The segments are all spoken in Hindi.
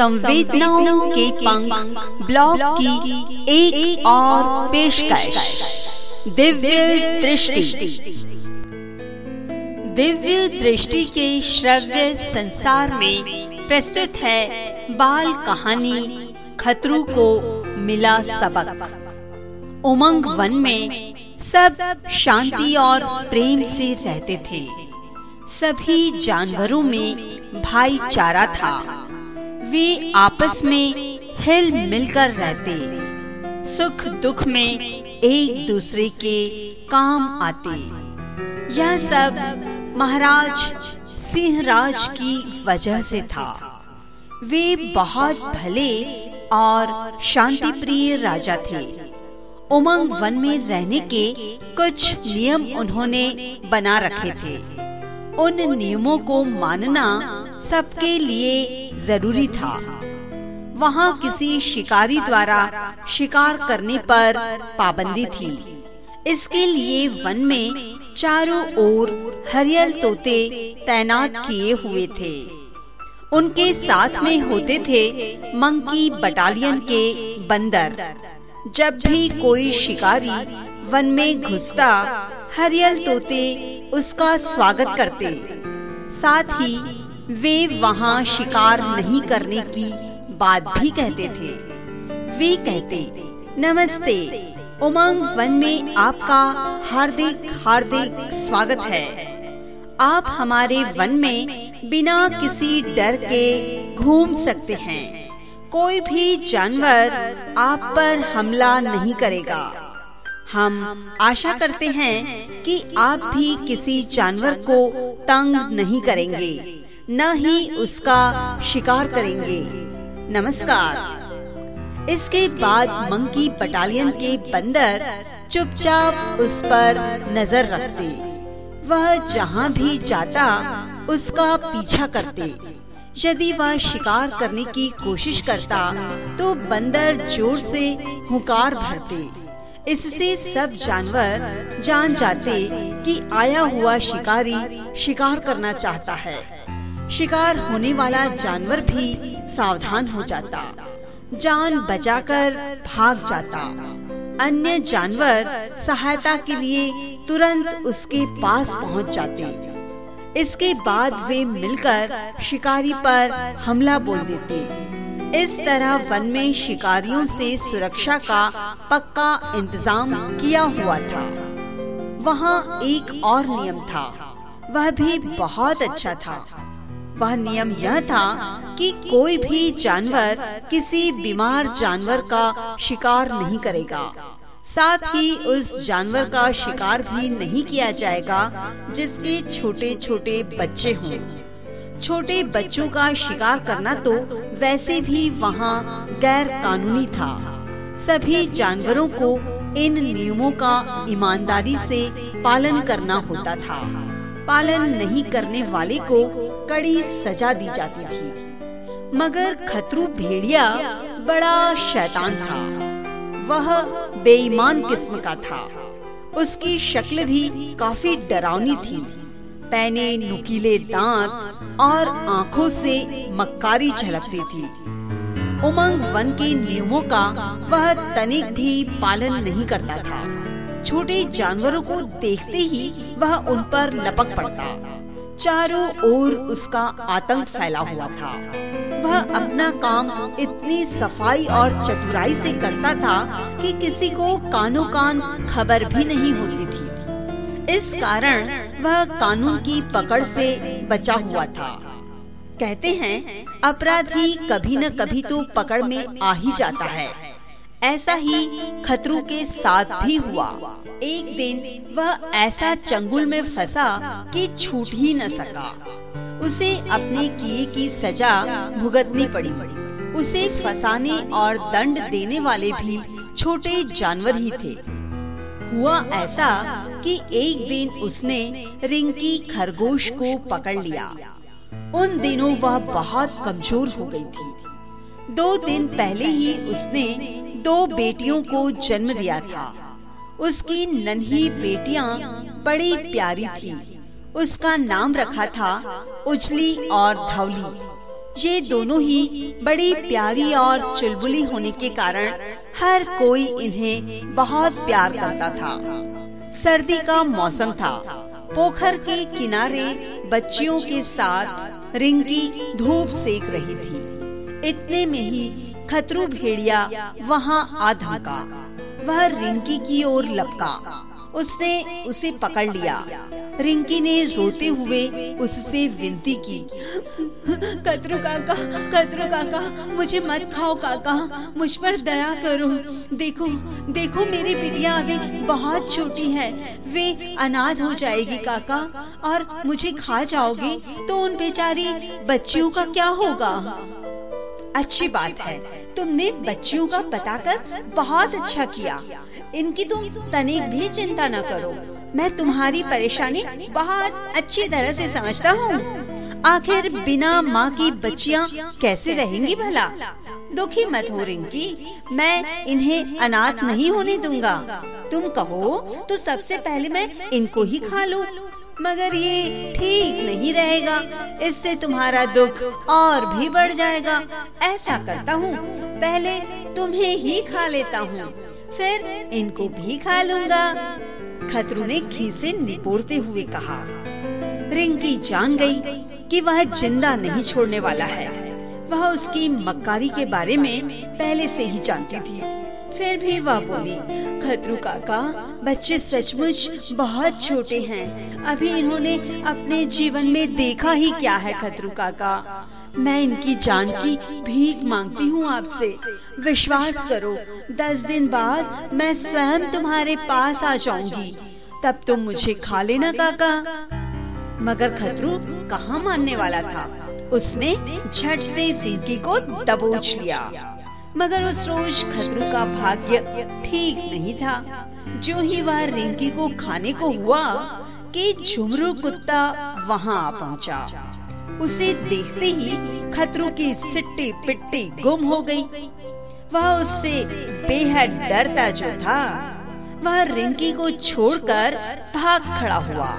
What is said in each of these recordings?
संवेदनाओं के पंख ब्लॉग की एक, एक और पेशकश। दिव्य दृष्टि। दिव्य दृष्टि के श्रव्य संसार में प्रस्तुत है बाल कहानी खतरू को मिला सबक। उमंग वन में सब शांति और प्रेम से रहते थे। सभी जानवरों में भाईचारा था। वे आपस में हिल मिलकर रहते। सुख दुख में एक दूसरे के काम आते। यह सब महाराज सिंहराज की वजह से था। वे बहुत भले और शांति प्रिय राजा थे। उमंग वन में रहने के कुछ नियम उन्होंने बना रखे थे। उन नियमों को मानना सबके लिए ज़रूरी था। वहाँ किसी शिकारी द्वारा शिकार करने पर पाबंदी थी। इसके लिए वन में चारों ओर हरियल तोते तैनात किए हुए थे। उनके साथ में होते थे मंकी बटालियन के बंदर। जब भी कोई शिकारी वन में घुसता, हरियल तोते उसका स्वागत करते। साथ ही वे वहाँ शिकार नहीं करने की बात भी कहते थे। वे कहते, नमस्ते, उमंग वन में आपका हार्दिक हार्दिक स्वागत है। आप हमारे वन में बिना किसी डर के घूम सकते हैं। कोई भी जानवर आप पर हमला नहीं करेगा। हम आशा करते हैं कि आप भी किसी जानवर को तंग नहीं करेंगे। न ही उसका शिकार करेंगे। नमस्कार। इसके बाद मंकी बटालियन के बंदर चुपचाप उस पर नज़र रखते। वह जहाँ भी जाता, उसका पीछा करते। यदि वह शिकार करने की कोशिश करता तो बंदर ज़ोर से हुकार भरते। इससे सब जानवर जान जाते कि आया हुआ शिकारी शिकार करना चाहता है। शिकार होने वाला जानवर भी सावधान हो जाता, जान बचाकर भाग जाता। अन्य जानवर सहायता के लिए तुरंत उसके पास पहुँच जाते। इसके बाद वे मिलकर शिकारी पर हमला बोल देते। इस तरह वन में शिकारियों से सुरक्षा का पक्का इंतज़ाम किया हुआ था। वहाँ एक और नियम था, वह भी बहुत अच्छा था। वह नियम यह था कि कोई भी जानवर किसी बीमार जानवर का शिकार नहीं करेगा। साथ ही उस जानवर का शिकार भी नहीं किया जाएगा, जिसके छोटे छोटे बच्चे हों। छोटे बच्चों का शिकार करना तो वैसे भी वहाँ गैर कानूनी था। सभी जानवरों को इन नियमों का ईमानदारी से पालन करना होता था। पालन नहीं करने वाले को कड़ी सजा दी जाती थी। मगर खतरू भेड़िया बड़ा शैतान था। वह बेईमान किस्म का था। उसकी शक्ल भी काफ़ी डरावनी थी। पैने नुकीले दांत और आँखों से मक्कारी झलकती थी। उमंग वन के नियमों का वह तनिक भी पालन नहीं करता था। छोटे जानवरों को देखते ही वह उन पर लपक पड़ता। चारों ओर उसका आतंक फैला हुआ था। वह अपना काम इतनी सफ़ाई और चतुराई से करता था कि किसी को कानो कान खबर भी नहीं होती थी। इस कारण वह कानून की पकड़ से बचा हुआ था। कहते हैं, अपराधी कभी न कभी तो पकड़ में आ ही जाता है। ऐसा ही खतरू के साथ भी हुआ। एक दिन वह ऐसा चंगुल में फंसा कि छूट ही न सका। उसे अपने किए की सजा भुगतनी पड़ी। उसे फंसाने और दंड देने वाले भी छोटे जानवर ही थे। हुआ ऐसा कि एक दिन उसने रिंकी खरगोश को पकड़ लिया। उन दिनों वह बहुत कमज़ोर हो गई थी। दो दिन पहले ही उसने दो बेटियों को जन्म दिया था। उसकी नन्ही बेटियाँ बड़ी प्यारी थी। उसका नाम रखा था उजली और धवली ये दोनों ही बड़ी प्यारी और चुलबुली होने के कारण हर कोई इन्हें बहुत प्यार करता था। सर्दी का मौसम था। पोखर के किनारे बच्चियों के साथ रिंकी धूप सेक रही थी। इतने में ही खतरू भेड़िया, वहाँ आधा का वह रिंकी की ओर लपका। उसने उसे पकड़ लिया। रिंकी ने रोते हुए उससे विनती की कतरू काका कतरू काका, मुझे मत खाओ काका, मुझ पर दया करो। देखो देखो मेरी बिटिया अभी बहुत छोटी है। वे अनाथ हो जाएगी काका, और मुझे खा जाओगे तो उन बेचारी बच्चियों का क्या होगा? अच्छी बात है। तुमने बच्चियों का बताकर बहुत अच्छा किया। इनकी तुम तनिक भी चिंता न करो। मैं तुम्हारी परेशानी बहुत अच्छी तरह से समझता हूँ। आखिर बिना माँ की बच्चियाँ कैसे रहेंगी भला? दुखी मत हो रिंकी। मैं इन्हें अनाथ नहीं होने दूँगा। तुम कहो तो सबसे पहले मैं इनको ही खा लूँ। मगर ये ठीक नहीं रहेगा। इससे तुम्हारा दुख और भी बढ़ जाएगा। ऐसा करता हूँ। पहले तुम्हें ही खा लेता हूँ। फिर इनको भी खा लूँगा। खतरू ने खीसे निपोड़ते हुए कहा। रिंकी जान गई कि वह ज़िंदा नहीं छोड़ने वाला है। वह उसकी मक्कारी के बारे में पहले से ही जानती थी। फिर भी वह बोली, खतरू काका, बच्चे सचमुच बहुत छोटे हैं। अभी इन्होंने अपने जीवन में देखा ही क्या है, खतरू काका। मैं इनकी जान की भीख मांगती हूँ आपसे। विश्वास करो, दस दिन बाद मैं स्वयं तुम्हारे पास आ जाऊँगी। तब तुम मुझे खा लेना, काका। मगर खतरू कहाँ मानने वाला था? उसने झट से रिंकी को दबोच लिया। मगर उस रोज खतरू का भाग्य ठीक नहीं था जो ही वह रिंकी को खाने को हुआ कि झुमरू कुत्ता वहाँ आ पहुँचा उसे देखते ही खतरू की सिट्टी पिट्टी गुम हो गई। वह उससे बेहद डरता जो था, वह रिंकी को छोड़कर भाग खड़ा हुआ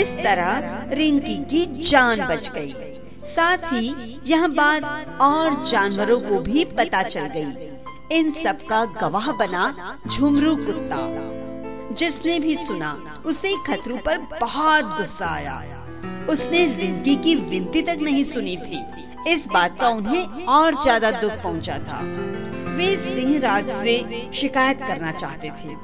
इस तरह रिंकी की जान बच गई। साथ ही यह बात और जानवरों को भी पता चल गई। इन सब का गवाह बना झुमरू कुत्ता। जिसने भी सुना, उसे खतरू पर बहुत गुस्सा आया। उसने ज़िंदगी की विनती तक नहीं सुनी थी। इस बात का उन्हें और ज़्यादा दुख पहुँचा था। वे सिंह राज से शिकायत करना चाहते थे,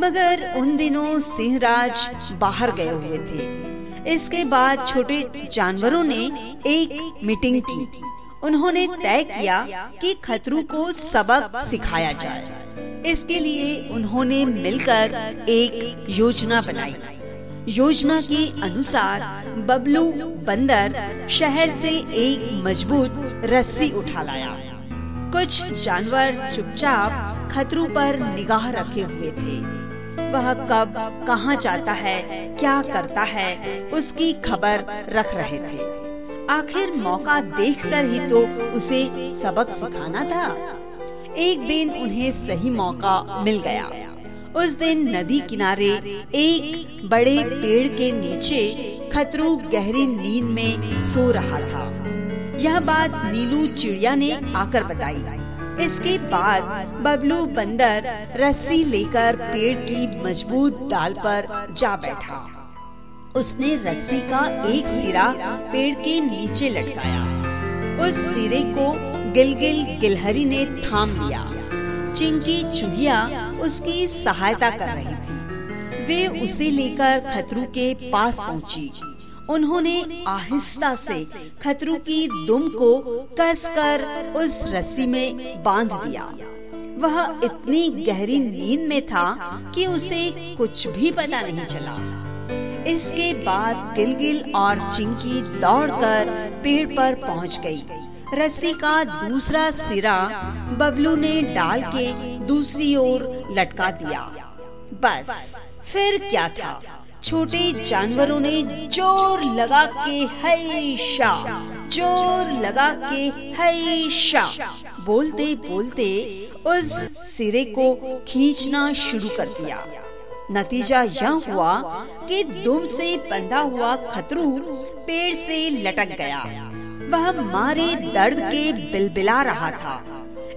मगर उन दिनों सिंह राज बाहर गए हुए थे। इसके बाद छोटे जानवरों ने एक मीटिंग की। उन्होंने तय किया कि खतरू को सबक सिखाया जाए। इसके लिए उन्होंने मिलकर एक योजना बनाई। योजना के अनुसार बबलू बंदर शहर से एक मज़बूत रस्सी उठा लाया। कुछ जानवर चुपचाप खतरू पर निगाह रखे हुए थे। वह कब, कहाँ जाता है, क्या करता है, उसकी खबर रख रहे थे। आखिर मौका देखकर ही तो उसे सबक सिखाना था। एक दिन उन्हें सही मौका मिल गया। उस दिन नदी किनारे एक बड़े पेड़ के नीचे खतरू गहरी नींद में सो रहा था। यह बात नीलू चिड़िया ने आकर बताई। इसके बाद बबलू बंदर रस्सी लेकर पेड़ की मज़बूत डाल पर जा बैठा। उसने रस्सी का एक सिरा पेड़ के नीचे लटकाया। उस सिरे को गिलगिल गिलहरी ने थाम लिया। चिंकी चुहिया उसकी सहायता कर रही थी। वे उसे लेकर खतरू के पास पहुँची। उन्होंने आहिस्ता से खतरू की दुम को कसकर उस रस्सी में बाँध दिया। वह इतनी गहरी नींद में था कि उसे कुछ भी पता नहीं चला। इसके बाद गिलगिल और चिंकी दौड़कर पेड़ पर पहुँच गई। रस्सी का दूसरा सिरा बबलू ने डाल के दूसरी ओर लटका दिया। बस, फिर क्या था? छोटे जानवरों ने ज़ोर लगा के हैशा ज़ोर लगा के हैशा बोलते बोलते उस सिरे को खींचना शुरू कर दिया। नतीजा यह हुआ कि दुम से बंधा हुआ खतरू पेड़ से लटक गया। वह मारे दर्द के बिलबिला रहा था।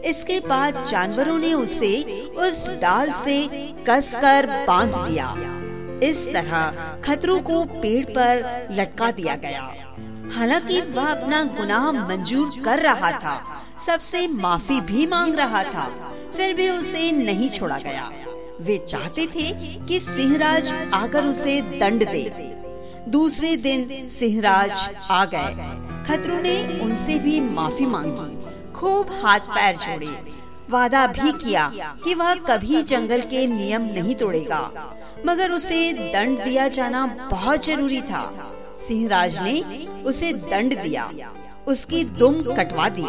इसके बाद जानवरों ने उसे उस डाल से कसकर बाँध दिया। इस तरह खतरों को पेड़ पर लटका दिया गया। हालाँकि वह अपना गुनाह मंजूर कर रहा था, सबसे माफ़ी भी मांग रहा था, फिर भी उसे नहीं छोड़ा गया। वे चाहते थे कि सिंहराज आकर उसे दंड दे। दूसरे दिन सिंहराज आ गए। खतरों ने उनसे भी माफ़ी मांगी, खूब हाथ पैर जोड़े। वादा भी किया कि वह कभी जंगल के नियम नहीं तोड़ेगा। मगर उसे दंड दिया जाना बहुत ज़रूरी था। सिंहराज ने उसे दंड दिया। उसकी दुम कटवा दी।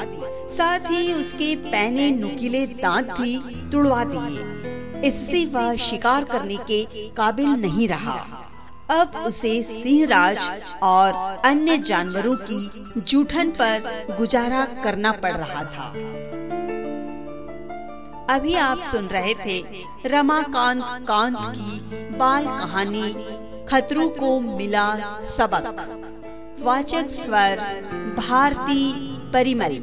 साथ ही उसके पहने नुकीले दांत भी तुड़वा दिए। इससे वह शिकार करने के काबिल नहीं रहा। अब उसे सिंहराज और अन्य जानवरों की जूठन पर गुजारा करना पड़ रहा था। अभी आप सुन रहे थे रमाकांत कांत की बाल कहानी खतरों को मिला सबक। वाचक स्वर भारती परिमल।